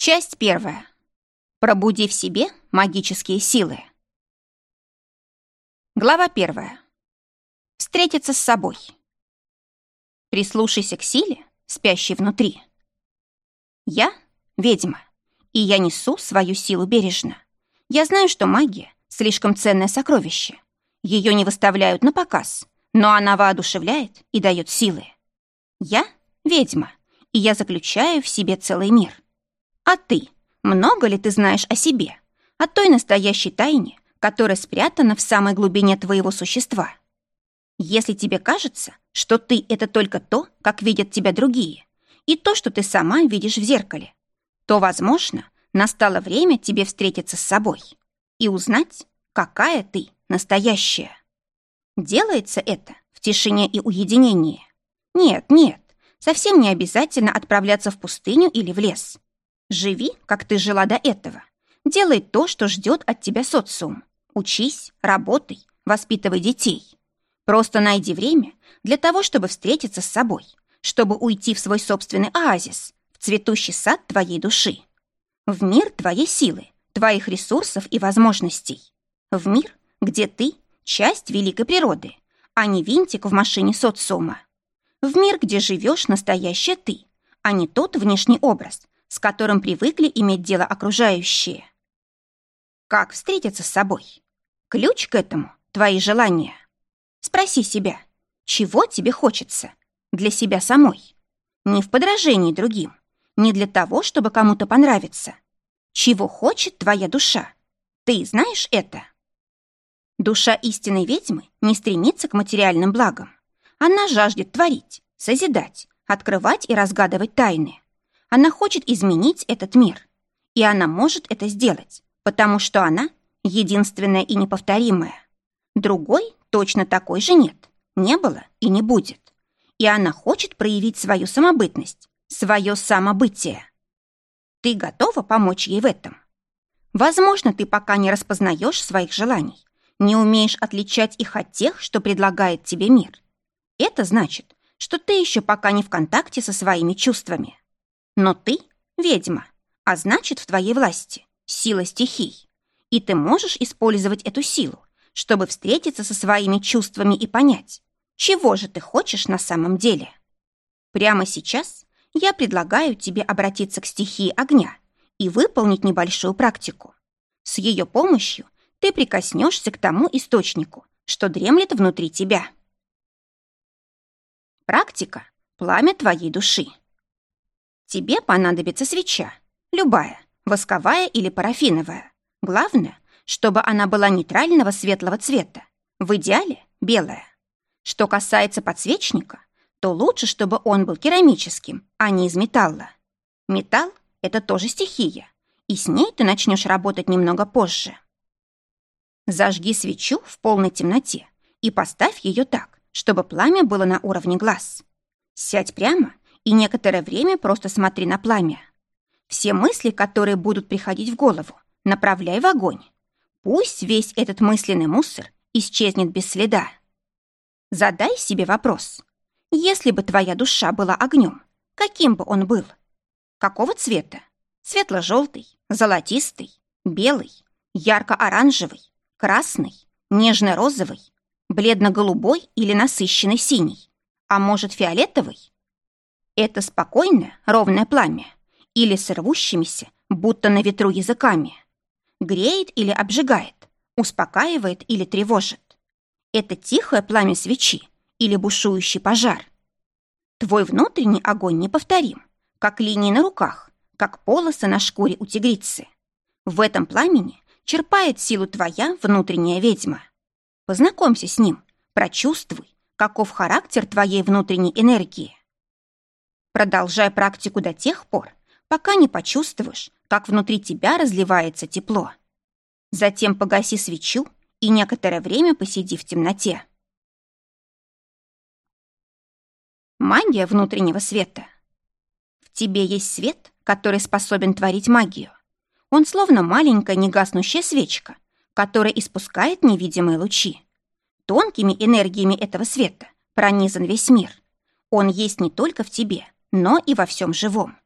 Часть первая. Пробуди в себе магические силы. Глава первая. Встретиться с собой. Прислушайся к силе, спящей внутри. Я — ведьма, и я несу свою силу бережно. Я знаю, что магия — слишком ценное сокровище. Ее не выставляют на показ, но она воодушевляет и дает силы. Я — ведьма, и я заключаю в себе целый мир — а ты? Много ли ты знаешь о себе? О той настоящей тайне, которая спрятана в самой глубине твоего существа? Если тебе кажется, что ты — это только то, как видят тебя другие, и то, что ты сама видишь в зеркале, то, возможно, настало время тебе встретиться с собой и узнать, какая ты настоящая. Делается это в тишине и уединении. Нет, нет, совсем не обязательно отправляться в пустыню или в лес. Живи, как ты жила до этого. Делай то, что ждет от тебя социум. Учись, работай, воспитывай детей. Просто найди время для того, чтобы встретиться с собой, чтобы уйти в свой собственный оазис, в цветущий сад твоей души, в мир твоей силы, твоих ресурсов и возможностей, в мир, где ты — часть великой природы, а не винтик в машине социума, в мир, где живешь настоящая ты, а не тот внешний образ, с которым привыкли иметь дело окружающие. Как встретиться с собой? Ключ к этому — твои желания. Спроси себя, чего тебе хочется? Для себя самой. Не в подражении другим, не для того, чтобы кому-то понравиться. Чего хочет твоя душа? Ты знаешь это? Душа истинной ведьмы не стремится к материальным благам. Она жаждет творить, созидать, открывать и разгадывать тайны. Она хочет изменить этот мир. И она может это сделать, потому что она единственная и неповторимая. Другой точно такой же нет, не было и не будет. И она хочет проявить свою самобытность, свое самобытие. Ты готова помочь ей в этом? Возможно, ты пока не распознаешь своих желаний, не умеешь отличать их от тех, что предлагает тебе мир. Это значит, что ты еще пока не в контакте со своими чувствами. Но ты — ведьма, а значит, в твоей власти сила стихий. И ты можешь использовать эту силу, чтобы встретиться со своими чувствами и понять, чего же ты хочешь на самом деле. Прямо сейчас я предлагаю тебе обратиться к стихии огня и выполнить небольшую практику. С ее помощью ты прикоснешься к тому источнику, что дремлет внутри тебя. Практика – пламя твоей души. Тебе понадобится свеча, любая, восковая или парафиновая. Главное, чтобы она была нейтрального светлого цвета, в идеале белая. Что касается подсвечника, то лучше, чтобы он был керамическим, а не из металла. Металл — это тоже стихия, и с ней ты начнешь работать немного позже. Зажги свечу в полной темноте и поставь ее так, чтобы пламя было на уровне глаз. Сядь прямо и некоторое время просто смотри на пламя. Все мысли, которые будут приходить в голову, направляй в огонь. Пусть весь этот мысленный мусор исчезнет без следа. Задай себе вопрос. Если бы твоя душа была огнем, каким бы он был? Какого цвета? Светло-желтый, золотистый, белый, ярко-оранжевый, красный, нежно-розовый, бледно-голубой или насыщенный синий, а может фиолетовый? Это спокойное, ровное пламя или с рвущимися, будто на ветру языками. Греет или обжигает, успокаивает или тревожит. Это тихое пламя свечи или бушующий пожар. Твой внутренний огонь неповторим, как линии на руках, как полосы на шкуре у тигрицы. В этом пламени черпает силу твоя внутренняя ведьма. Познакомься с ним, прочувствуй, каков характер твоей внутренней энергии. Продолжай практику до тех пор, пока не почувствуешь, как внутри тебя разливается тепло. Затем погаси свечу и некоторое время посиди в темноте. Магия внутреннего света. В тебе есть свет, который способен творить магию. Он словно маленькая негаснущая свечка, которая испускает невидимые лучи. Тонкими энергиями этого света пронизан весь мир. Он есть не только в тебе, но и во всем живом.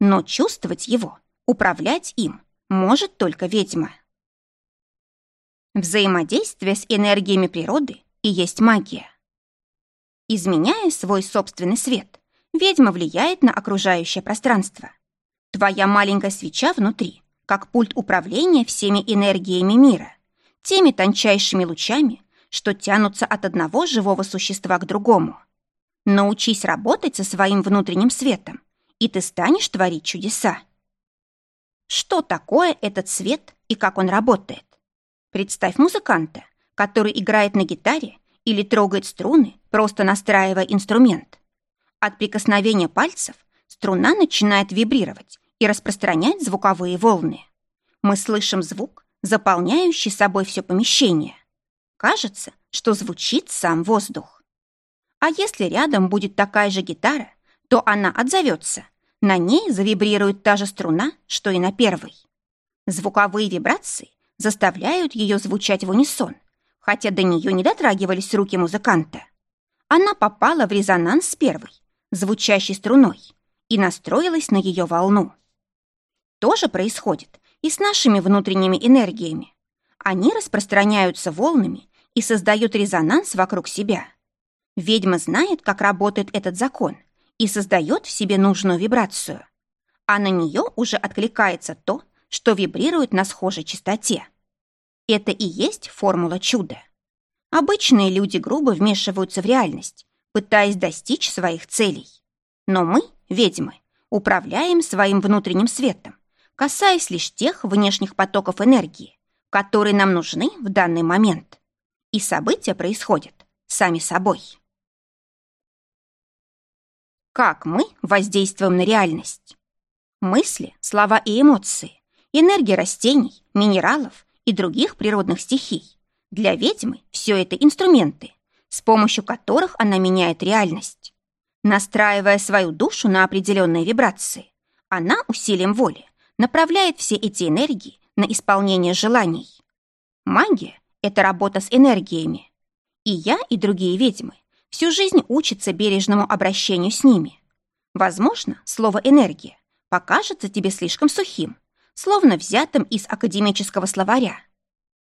Но чувствовать его Управлять им может только ведьма. Взаимодействие с энергиями природы и есть магия. Изменяя свой собственный свет, ведьма влияет на окружающее пространство. Твоя маленькая свеча внутри, как пульт управления всеми энергиями мира, теми тончайшими лучами, что тянутся от одного живого существа к другому. Научись работать со своим внутренним светом, и ты станешь творить чудеса. Что такое этот свет и как он работает? Представь музыканта, который играет на гитаре или трогает струны, просто настраивая инструмент. От прикосновения пальцев струна начинает вибрировать и распространять звуковые волны. Мы слышим звук, заполняющий собой все помещение. Кажется, что звучит сам воздух. А если рядом будет такая же гитара, то она отзовется. На ней завибрирует та же струна, что и на первой. Звуковые вибрации заставляют ее звучать в унисон, хотя до нее не дотрагивались руки музыканта. Она попала в резонанс с первой, звучащей струной, и настроилась на ее волну. То же происходит и с нашими внутренними энергиями. Они распространяются волнами и создают резонанс вокруг себя. Ведьма знает, как работает этот закон и создает в себе нужную вибрацию. А на нее уже откликается то, что вибрирует на схожей частоте. Это и есть формула чуда. Обычные люди грубо вмешиваются в реальность, пытаясь достичь своих целей. Но мы, ведьмы, управляем своим внутренним светом, касаясь лишь тех внешних потоков энергии, которые нам нужны в данный момент. И события происходят сами собой. Как мы воздействуем на реальность? Мысли, слова и эмоции, энергия растений, минералов и других природных стихий. Для ведьмы все это инструменты, с помощью которых она меняет реальность. Настраивая свою душу на определенные вибрации, она усилием воли направляет все эти энергии на исполнение желаний. Магия — это работа с энергиями. И я, и другие ведьмы всю жизнь учатся бережному обращению с ними. Возможно, слово «энергия» покажется тебе слишком сухим, словно взятым из академического словаря.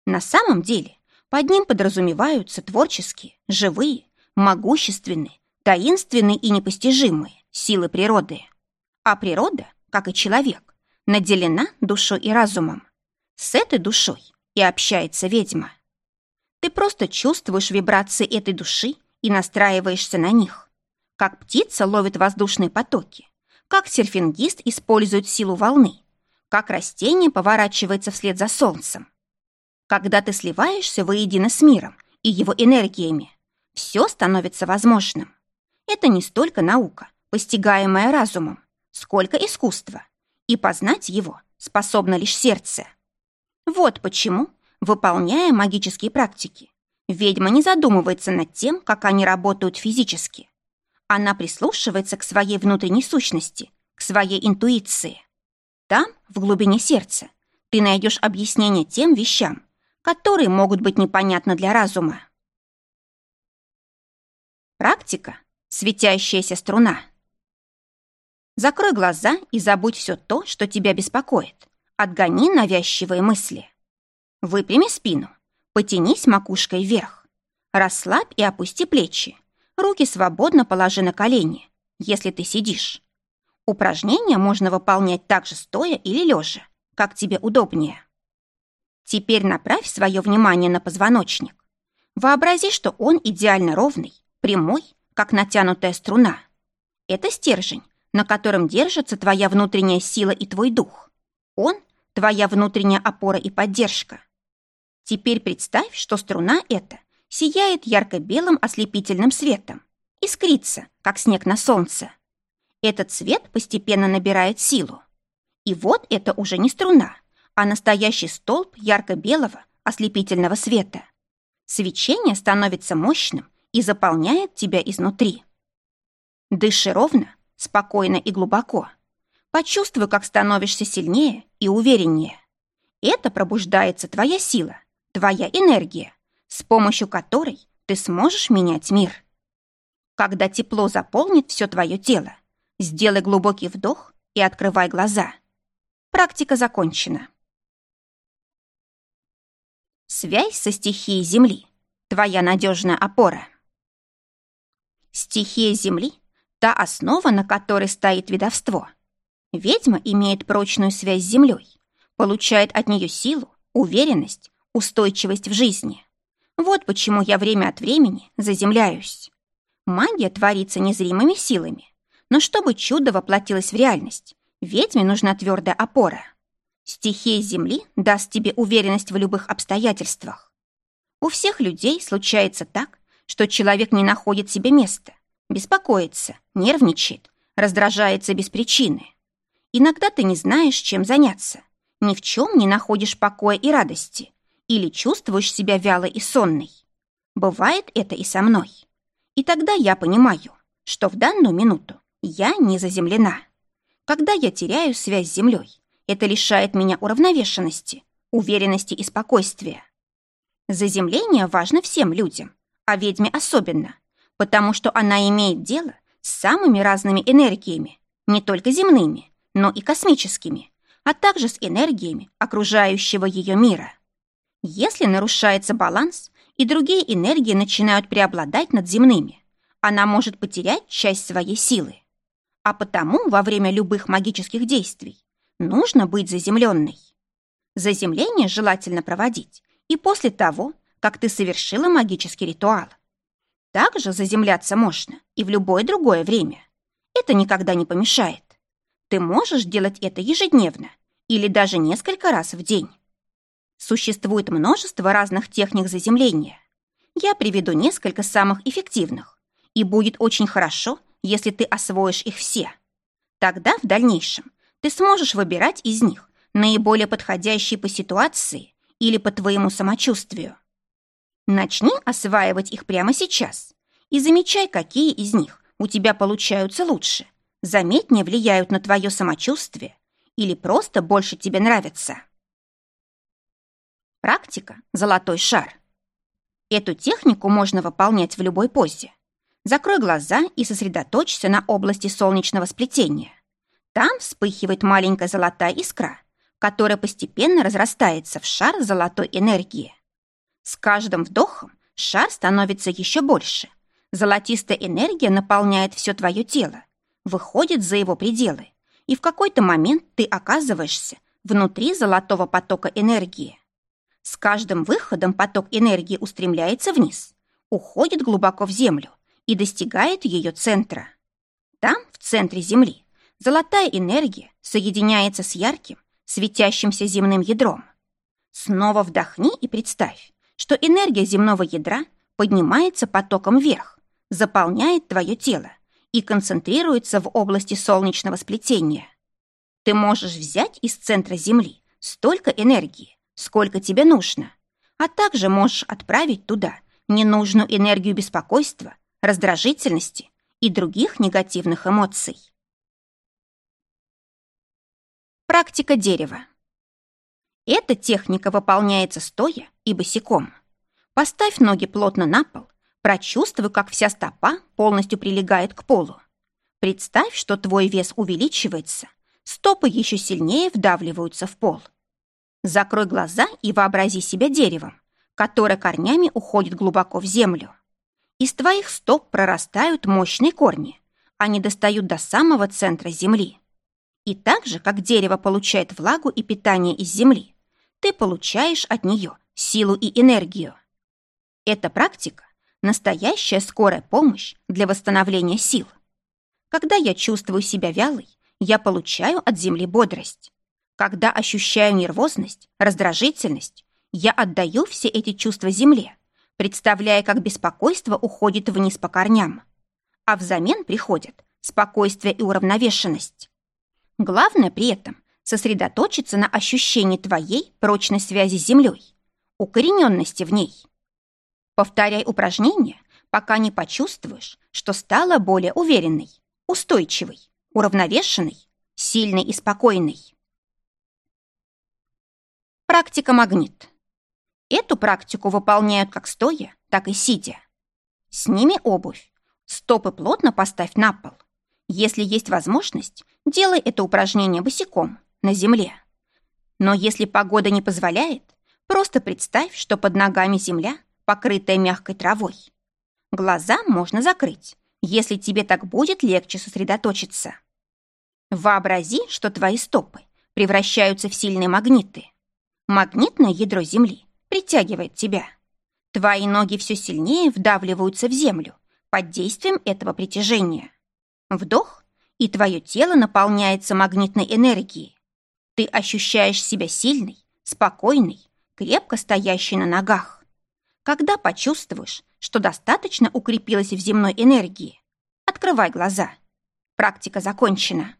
На самом деле под ним подразумеваются творческие, живые, могущественные, таинственные и непостижимые силы природы. А природа, как и человек, наделена душой и разумом. С этой душой и общается ведьма. Ты просто чувствуешь вибрации этой души и настраиваешься на них. Как птица ловит воздушные потоки, как серфингист использует силу волны, как растение поворачивается вслед за солнцем. Когда ты сливаешься воедино с миром и его энергиями, все становится возможным. Это не столько наука, постигаемая разумом, сколько искусство, и познать его способно лишь сердце. Вот почему, выполняя магические практики, ведьма не задумывается над тем, как они работают физически. Она прислушивается к своей внутренней сущности, к своей интуиции. Там, в глубине сердца, ты найдешь объяснение тем вещам, которые могут быть непонятны для разума. Практика — светящаяся струна. Закрой глаза и забудь все то, что тебя беспокоит. Отгони навязчивые мысли. Выпрями спину, потянись макушкой вверх. Расслабь и опусти плечи. Руки свободно положи на колени, если ты сидишь. Упражнения можно выполнять также стоя или лежа, как тебе удобнее. Теперь направь свое внимание на позвоночник. Вообрази, что он идеально ровный, прямой, как натянутая струна. Это стержень, на котором держится твоя внутренняя сила и твой дух. Он — твоя внутренняя опора и поддержка. Теперь представь, что струна эта сияет ярко-белым ослепительным светом, искрится, как снег на солнце. Этот цвет постепенно набирает силу. И вот это уже не струна, а настоящий столб ярко-белого ослепительного света. Свечение становится мощным и заполняет тебя изнутри. Дыши ровно, спокойно и глубоко. Почувствуй, как становишься сильнее и увереннее. Это пробуждается твоя сила, твоя энергия, с помощью которой ты сможешь менять мир. Когда тепло заполнит все твое тело, Сделай глубокий вдох и открывай глаза. Практика закончена. Связь со стихией Земли. Твоя надежная опора. Стихия Земли – та основа, на которой стоит ведовство. Ведьма имеет прочную связь с Землей, получает от нее силу, уверенность, устойчивость в жизни. Вот почему я время от времени заземляюсь. Магия творится незримыми силами, но чтобы чудо воплотилось в реальность, ведьме нужна твердая опора. Стихия Земли даст тебе уверенность в любых обстоятельствах. У всех людей случается так, что человек не находит себе места, беспокоится, нервничает, раздражается без причины. Иногда ты не знаешь, чем заняться, ни в чем не находишь покоя и радости или чувствуешь себя вялой и сонной. Бывает это и со мной. И тогда я понимаю, что в данную минуту я не заземлена. Когда я теряю связь с землей, это лишает меня уравновешенности, уверенности и спокойствия. Заземление важно всем людям, а ведьме особенно, потому что она имеет дело с самыми разными энергиями, не только земными, но и космическими, а также с энергиями окружающего ее мира. Если нарушается баланс, и другие энергии начинают преобладать над земными, она может потерять часть своей силы. А потому во время любых магических действий нужно быть заземленной. Заземление желательно проводить и после того, как ты совершила магический ритуал. Также заземляться можно и в любое другое время. Это никогда не помешает. Ты можешь делать это ежедневно или даже несколько раз в день. Существует множество разных техник заземления. Я приведу несколько самых эффективных, и будет очень хорошо, если ты освоишь их все. Тогда в дальнейшем ты сможешь выбирать из них наиболее подходящие по ситуации или по твоему самочувствию. Начни осваивать их прямо сейчас и замечай, какие из них у тебя получаются лучше, заметнее влияют на твое самочувствие или просто больше тебе нравятся. Практика «Золотой шар». Эту технику можно выполнять в любой позе. Закрой глаза и сосредоточься на области солнечного сплетения. Там вспыхивает маленькая золотая искра, которая постепенно разрастается в шар золотой энергии. С каждым вдохом шар становится еще больше. Золотистая энергия наполняет все твое тело, выходит за его пределы, и в какой-то момент ты оказываешься внутри золотого потока энергии. С каждым выходом поток энергии устремляется вниз, уходит глубоко в землю и достигает ее центра. Там, в центре Земли, золотая энергия соединяется с ярким, светящимся земным ядром. Снова вдохни и представь, что энергия земного ядра поднимается потоком вверх, заполняет твое тело и концентрируется в области солнечного сплетения. Ты можешь взять из центра Земли столько энергии, сколько тебе нужно, а также можешь отправить туда ненужную энергию беспокойства, раздражительности и других негативных эмоций. Практика дерева. Эта техника выполняется стоя и босиком. Поставь ноги плотно на пол, прочувствуй, как вся стопа полностью прилегает к полу. Представь, что твой вес увеличивается, стопы еще сильнее вдавливаются в пол. Закрой глаза и вообрази себя деревом, которое корнями уходит глубоко в землю. Из твоих стоп прорастают мощные корни. Они достают до самого центра земли. И так же, как дерево получает влагу и питание из земли, ты получаешь от нее силу и энергию. Эта практика – настоящая скорая помощь для восстановления сил. Когда я чувствую себя вялой, я получаю от земли бодрость. Когда ощущаю нервозность, раздражительность, я отдаю все эти чувства земле, представляя, как беспокойство уходит вниз по корням. А взамен приходят спокойствие и уравновешенность. Главное при этом сосредоточиться на ощущении твоей прочной связи с землей, укорененности в ней. Повторяй упражнения, пока не почувствуешь, что стала более уверенной, устойчивой, уравновешенной, сильной и спокойной. Практика магнит. Эту практику выполняют как стоя, так и сидя. Сними обувь. Стопы плотно поставь на пол. Если есть возможность, делай это упражнение босиком, на земле. Но если погода не позволяет, просто представь, что под ногами земля, покрытая мягкой травой. Глаза можно закрыть, если тебе так будет легче сосредоточиться. Вообрази, что твои стопы превращаются в сильные магниты. Магнитное ядро Земли притягивает тебя. Твои ноги все сильнее вдавливаются в землю под действием этого притяжения. Вдох, и твое тело наполняется магнитной энергией. Ты ощущаешь себя сильной, спокойной, крепко стоящей на ногах. Когда почувствуешь, что достаточно укрепилась в земной энергии, открывай глаза. Практика закончена.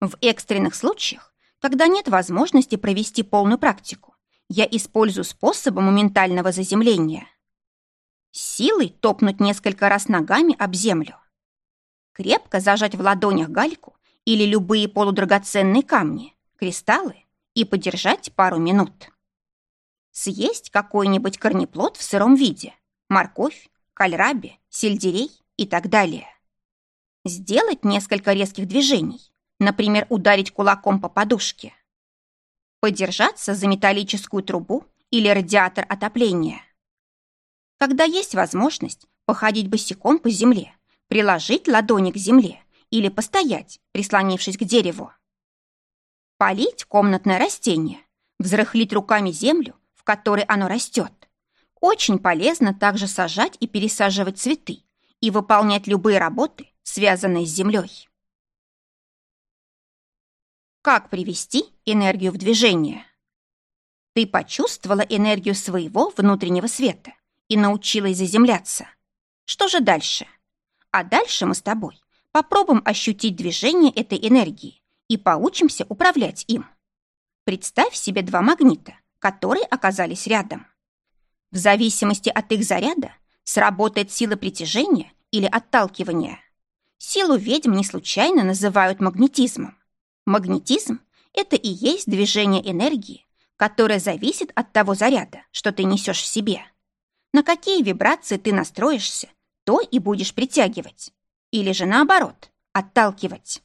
В экстренных случаях, когда нет возможности провести полную практику, я использую способы моментального заземления. Силой топнуть несколько раз ногами об землю. Крепко зажать в ладонях гальку или любые полудрагоценные камни, кристаллы и подержать пару минут. Съесть какой-нибудь корнеплод в сыром виде, морковь, кальраби, сельдерей и так далее. Сделать несколько резких движений, Например, ударить кулаком по подушке. Подержаться за металлическую трубу или радиатор отопления. Когда есть возможность походить босиком по земле, приложить ладони к земле или постоять, прислонившись к дереву. Полить комнатное растение, взрыхлить руками землю, в которой оно растет. Очень полезно также сажать и пересаживать цветы и выполнять любые работы, связанные с землей. Как привести энергию в движение? Ты почувствовала энергию своего внутреннего света и научилась заземляться. Что же дальше? А дальше мы с тобой попробуем ощутить движение этой энергии и поучимся управлять им. Представь себе два магнита, которые оказались рядом. В зависимости от их заряда сработает сила притяжения или отталкивания. Силу ведьм не случайно называют магнетизмом. Магнетизм – это и есть движение энергии, которое зависит от того заряда, что ты несешь в себе. На какие вибрации ты настроишься, то и будешь притягивать. Или же наоборот, отталкивать.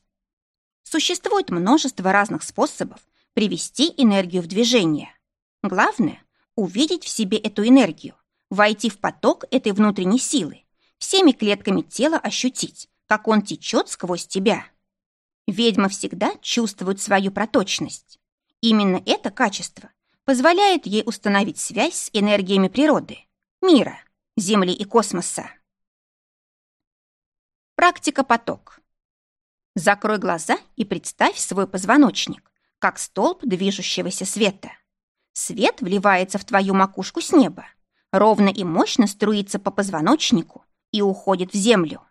Существует множество разных способов привести энергию в движение. Главное – увидеть в себе эту энергию, войти в поток этой внутренней силы, всеми клетками тела ощутить, как он течет сквозь тебя. Ведьма всегда чувствует свою проточность. Именно это качество позволяет ей установить связь с энергиями природы, мира, Земли и космоса. Практика поток. Закрой глаза и представь свой позвоночник, как столб движущегося света. Свет вливается в твою макушку с неба, ровно и мощно струится по позвоночнику и уходит в землю.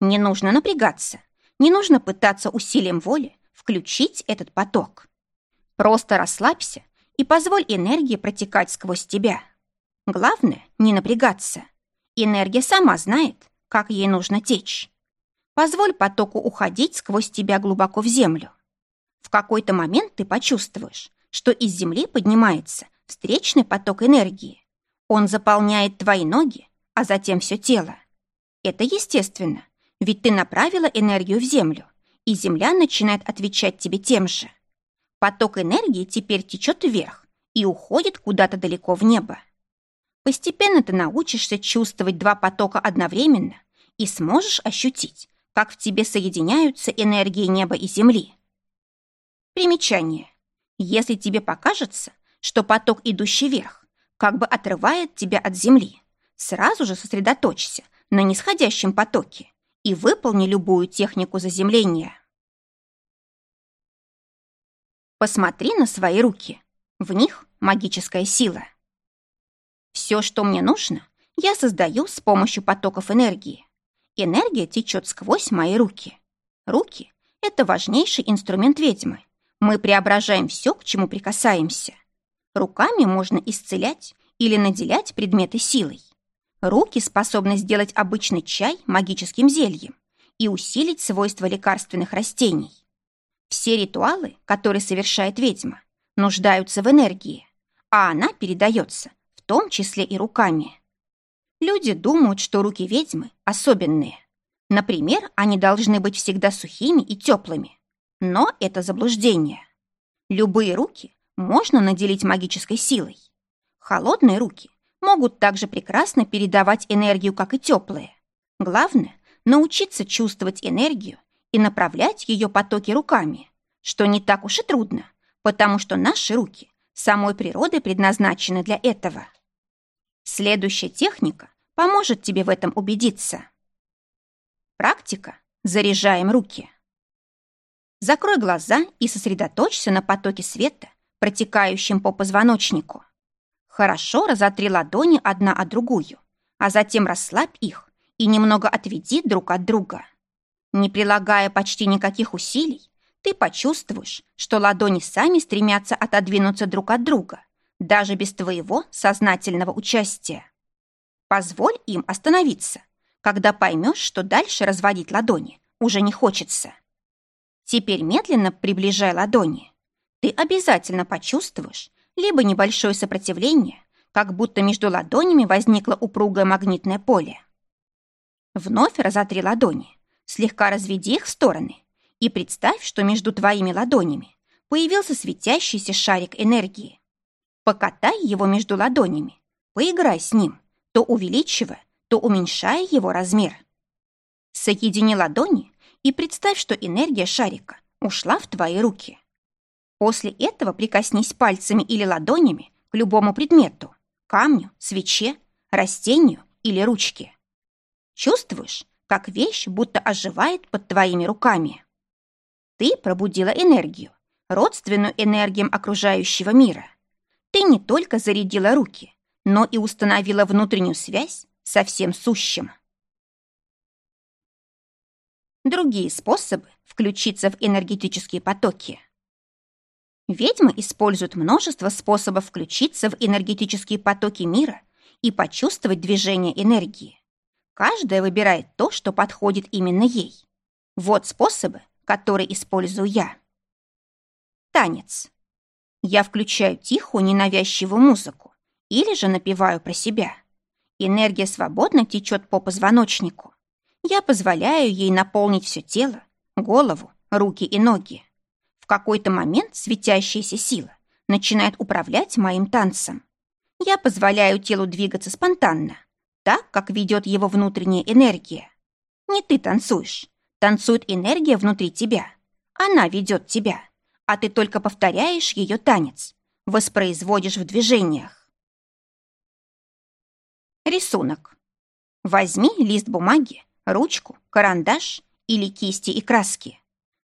Не нужно напрягаться, не нужно пытаться усилием воли включить этот поток. Просто расслабься и позволь энергии протекать сквозь тебя. Главное — не напрягаться. Энергия сама знает, как ей нужно течь. Позволь потоку уходить сквозь тебя глубоко в землю. В какой-то момент ты почувствуешь, что из земли поднимается встречный поток энергии. Он заполняет твои ноги, а затем все тело. Это естественно, ведь ты направила энергию в Землю, и Земля начинает отвечать тебе тем же. Поток энергии теперь течет вверх и уходит куда-то далеко в небо. Постепенно ты научишься чувствовать два потока одновременно и сможешь ощутить, как в тебе соединяются энергии неба и земли. Примечание. Если тебе покажется, что поток, идущий вверх, как бы отрывает тебя от земли, сразу же сосредоточься на нисходящем потоке и выполни любую технику заземления. Посмотри на свои руки. В них магическая сила. Все, что мне нужно, я создаю с помощью потоков энергии. Энергия течет сквозь мои руки. Руки — это важнейший инструмент ведьмы. Мы преображаем все, к чему прикасаемся. Руками можно исцелять или наделять предметы силой. Руки способны сделать обычный чай магическим зельем и усилить свойства лекарственных растений. Все ритуалы, которые совершает ведьма, нуждаются в энергии, а она передается, в том числе и руками. Люди думают, что руки ведьмы особенные. Например, они должны быть всегда сухими и теплыми. Но это заблуждение. Любые руки можно наделить магической силой. Холодные руки могут также прекрасно передавать энергию, как и теплые. Главное – научиться чувствовать энергию и направлять ее потоки руками, что не так уж и трудно, потому что наши руки самой природой предназначены для этого. Следующая техника поможет тебе в этом убедиться. Практика «Заряжаем руки». Закрой глаза и сосредоточься на потоке света, протекающем по позвоночнику. Хорошо разотри ладони одна от другую, а затем расслабь их и немного отведи друг от друга. Не прилагая почти никаких усилий, ты почувствуешь, что ладони сами стремятся отодвинуться друг от друга, даже без твоего сознательного участия. Позволь им остановиться, когда поймешь, что дальше разводить ладони уже не хочется. Теперь медленно приближай ладони. Ты обязательно почувствуешь либо небольшое сопротивление, как будто между ладонями возникло упругое магнитное поле. Вновь разотри ладони, слегка разведи их в стороны и представь, что между твоими ладонями появился светящийся шарик энергии. Покатай его между ладонями, поиграй с ним, то увеличивая, то уменьшая его размер. Соедини ладони и представь, что энергия шарика ушла в твои руки. После этого прикоснись пальцами или ладонями к любому предмету – камню, свече, растению или ручке. Чувствуешь, как вещь будто оживает под твоими руками. Ты пробудила энергию, родственную энергиям окружающего мира. Ты не только зарядила руки, но и установила внутреннюю связь со всем сущим. Другие способы включиться в энергетические потоки. Ведьмы используют множество способов включиться в энергетические потоки мира и почувствовать движение энергии. Каждая выбирает то, что подходит именно ей. Вот способы, которые использую я. Танец. Я включаю тихую, ненавязчивую музыку или же напеваю про себя. Энергия свободно течет по позвоночнику. Я позволяю ей наполнить все тело, голову, руки и ноги. Какой-то момент светящаяся сила начинает управлять моим танцем. Я позволяю телу двигаться спонтанно, так, как ведет его внутренняя энергия. Не ты танцуешь, Танцует энергия внутри тебя. Она ведет тебя, а ты только повторяешь ее танец, воспроизводишь в движениях. Рисунок. Возьми лист бумаги, ручку, карандаш или кисти и краски.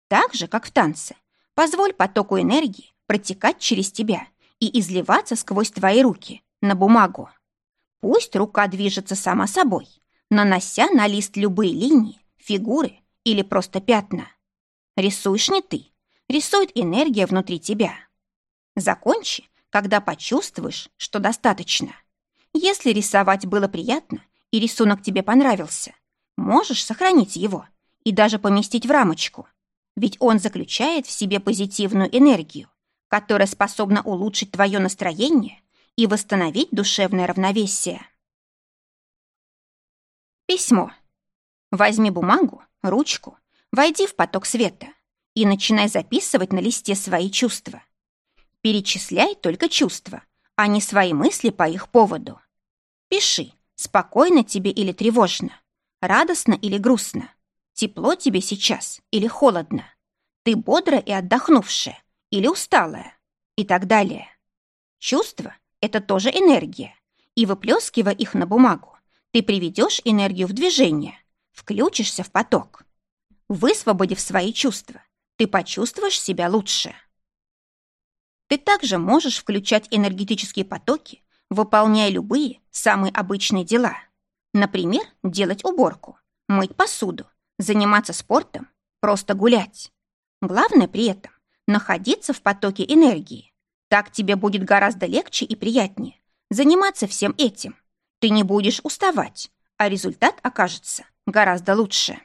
Так же, как в танце, позволь потоку энергии протекать через тебя и изливаться сквозь твои руки на бумагу. Пусть рука движется сама собой, нанося на лист любые линии, фигуры или просто пятна. Рисуешь не ты, рисует энергия внутри тебя. Закончи, когда почувствуешь, что достаточно. Если рисовать было приятно и рисунок тебе понравился, можешь сохранить его и даже поместить в рамочку, ведь он заключает в себе позитивную энергию, которая способна улучшить твое настроение и восстановить душевное равновесие. Письмо. Возьми бумагу ручку, войди в поток света и начинай записывать на листе свои чувства. Перечисляй только чувства, а не свои мысли по их поводу. Пиши, спокойно тебе или тревожно, радостно или грустно, тепло тебе сейчас или холодно, ты бодрая и отдохнувшая или усталая и так далее. Чувства — это тоже энергия, и выплескивая их на бумагу, ты приведешь энергию в движение, включишься в поток. Высвободив свои чувства, ты почувствуешь себя лучше. Ты также можешь включать энергетические потоки, выполняя любые, самые обычные дела. Например, делать уборку, мыть посуду, заниматься спортом, просто гулять. Главное при этом – находиться в потоке энергии. Так тебе будет гораздо легче и приятнее заниматься всем этим. Ты не будешь уставать, а результат окажется гораздо лучше.